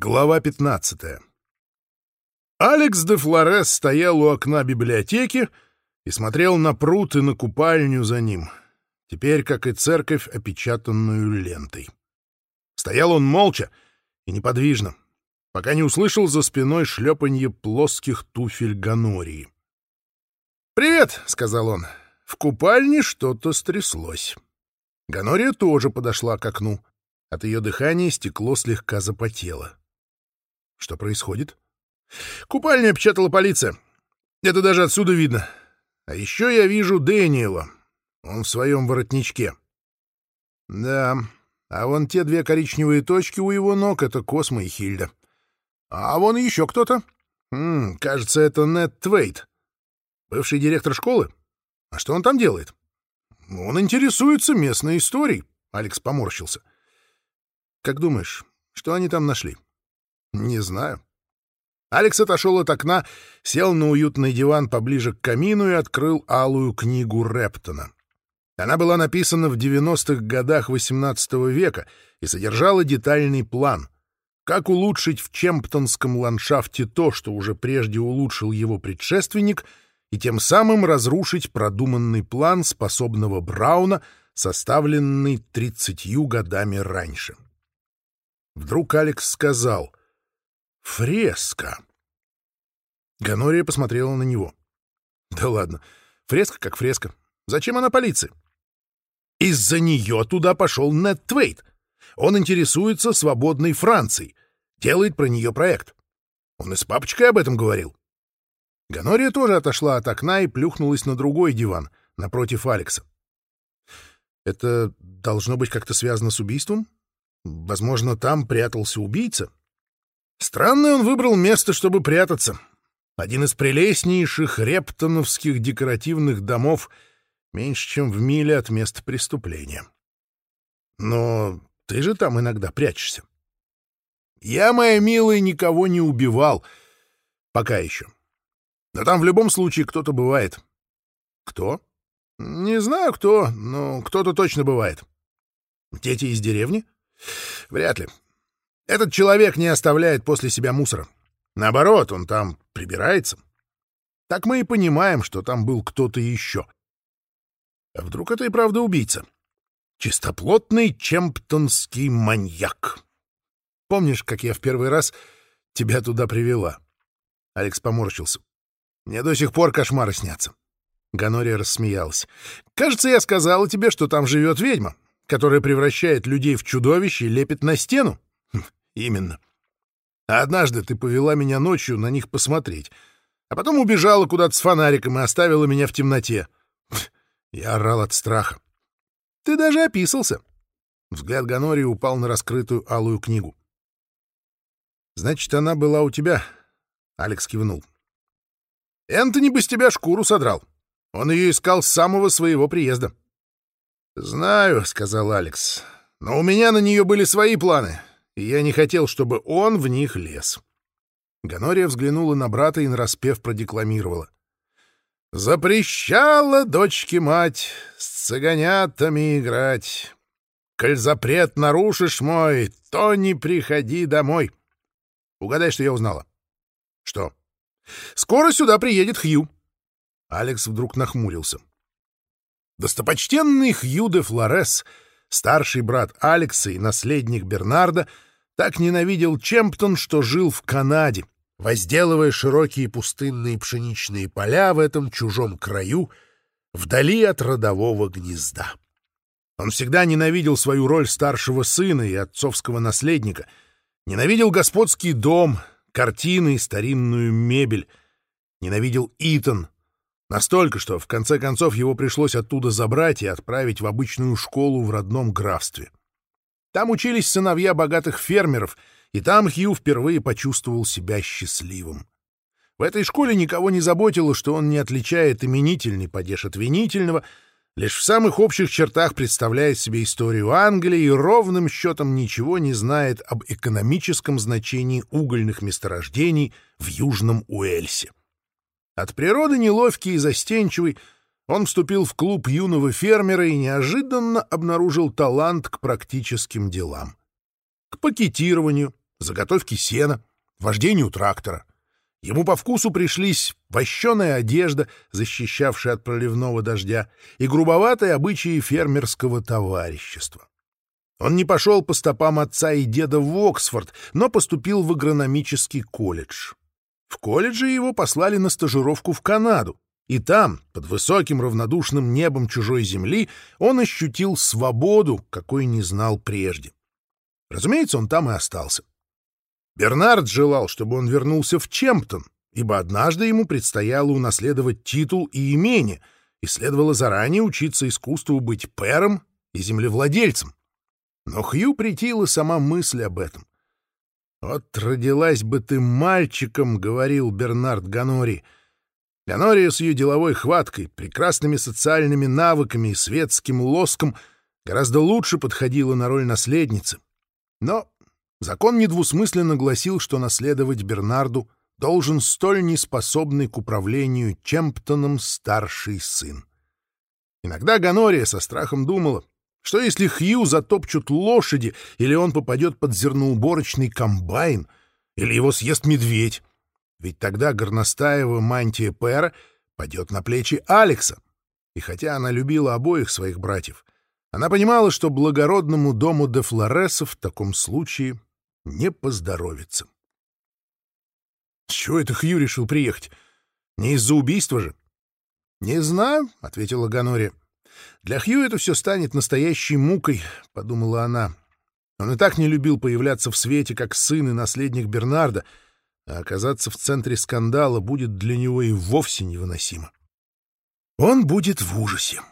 Глава 15. Алекс де Флорес стоял у окна библиотеки и смотрел на пруд и на купальню за ним, теперь, как и церковь, опечатанную лентой. Стоял он молча и неподвижно, пока не услышал за спиной шлепанье плоских туфель Ганории. «Привет!» — сказал он. В купальне что-то стряслось. Ганория тоже подошла к окну. От ее дыхания стекло слегка запотело. Что происходит? Купальня печатала полиция. Это даже отсюда видно. А еще я вижу Дэниела. Он в своем воротничке. Да, а вон те две коричневые точки у его ног — это Космо и Хильда. А вон еще кто-то. Хм, кажется, это Нед Твейт. Бывший директор школы? А что он там делает? Он интересуется местной историей. Алекс поморщился. Как думаешь, что они там нашли? — не знаю. Алекс отошел от окна, сел на уютный диван поближе к камину и открыл алую книгу Рептона. Она была написана в 90-х годах XVIII века и содержала детальный план. Как улучшить в Чемптонском ландшафте то, что уже прежде улучшил его предшественник, и тем самым разрушить продуманный план способного Брауна, составленный 30 годами раньше. Вдруг Алекс сказал — «Фреска». Ганория посмотрела на него. «Да ладно, фреска как фреска. Зачем она полиции?» «Из-за нее туда пошел Нед Твейт. Он интересуется свободной Францией, делает про нее проект. Он и с папочкой об этом говорил». Ганория тоже отошла от окна и плюхнулась на другой диван, напротив Алекса. «Это должно быть как-то связано с убийством?» Возможно, там прятался убийца. Странно он выбрал место, чтобы прятаться. Один из прелестнейших рептоновских декоративных домов меньше, чем в миле от места преступления. Но ты же там иногда прячешься. Я, моя милая, никого не убивал. Пока еще. Но там в любом случае кто-то бывает. Кто? Не знаю кто, но кто-то точно бывает. Дети из деревни? Вряд ли. Этот человек не оставляет после себя мусора. Наоборот, он там прибирается. Так мы и понимаем, что там был кто-то еще. А вдруг это и правда убийца? Чистоплотный чемптонский маньяк. Помнишь, как я в первый раз тебя туда привела? Алекс поморщился. Мне до сих пор кошмары снятся. Ганория рассмеялась. «Кажется, я сказала тебе, что там живет ведьма, которая превращает людей в чудовище и лепит на стену именно. А однажды ты повела меня ночью на них посмотреть, а потом убежала куда-то с фонариком и оставила меня в темноте. Я орал от страха. Ты даже описался. Взгляд Ганори упал на раскрытую алую книгу. «Значит, она была у тебя?» — Алекс кивнул. «Энтони бы с тебя шкуру содрал. Он ее искал с самого своего приезда». «Знаю», — сказал Алекс. «Но у меня на нее были свои планы. Я не хотел, чтобы он в них лез. Гонория взглянула на брата и нараспев продекламировала. «Запрещала дочке мать с цыганятами играть. Коль запрет нарушишь мой, то не приходи домой». Угадай, что я узнала. «Что?» «Скоро сюда приедет Хью». Алекс вдруг нахмурился. Достопочтенный Хью де Флорес, старший брат Алекса и наследник Бернарда — так ненавидел Чемптон, что жил в Канаде, возделывая широкие пустынные пшеничные поля в этом чужом краю, вдали от родового гнезда. Он всегда ненавидел свою роль старшего сына и отцовского наследника, ненавидел господский дом, картины и старинную мебель, ненавидел Итан, настолько, что в конце концов его пришлось оттуда забрать и отправить в обычную школу в родном графстве. Там учились сыновья богатых фермеров, и там Хью впервые почувствовал себя счастливым. В этой школе никого не заботило, что он не отличает именительный падеж от винительного, лишь в самых общих чертах представляет себе историю Англии и ровным счетом ничего не знает об экономическом значении угольных месторождений в Южном Уэльсе. От природы неловкий и застенчивый — он вступил в клуб юного фермера и неожиданно обнаружил талант к практическим делам. К пакетированию, заготовки сена, вождению трактора. Ему по вкусу пришлись вощеная одежда, защищавшая от проливного дождя, и грубоватые обычаи фермерского товарищества. Он не пошел по стопам отца и деда в Оксфорд, но поступил в агрономический колледж. В колледже его послали на стажировку в Канаду, И там, под высоким равнодушным небом чужой земли, он ощутил свободу, какой не знал прежде. Разумеется, он там и остался. Бернард желал, чтобы он вернулся в Чемптон, ибо однажды ему предстояло унаследовать титул и имение, и следовало заранее учиться искусству быть пэром и землевладельцем. Но Хью притила сама мысль об этом. «Вот родилась бы ты мальчиком», — говорил Бернард Ганори, — Леонория с ее деловой хваткой, прекрасными социальными навыками и светским лоском гораздо лучше подходила на роль наследницы. Но закон недвусмысленно гласил, что наследовать Бернарду должен столь неспособный к управлению Чемптоном старший сын. Иногда Ганория со страхом думала, что если Хью затопчут лошади, или он попадет под зерноуборочный комбайн, или его съест медведь. ведь тогда горностаева мантия Пэра падет на плечи Алекса. И хотя она любила обоих своих братьев, она понимала, что благородному дому де Флоресов в таком случае не поздоровится. С чего это Хью решил приехать? Не из-за убийства же? — Не знаю, — ответила Ганори. — Для Хью это все станет настоящей мукой, — подумала она. Он и так не А оказаться в центре скандала будет для него и вовсе невыносимо. Он будет в ужасе.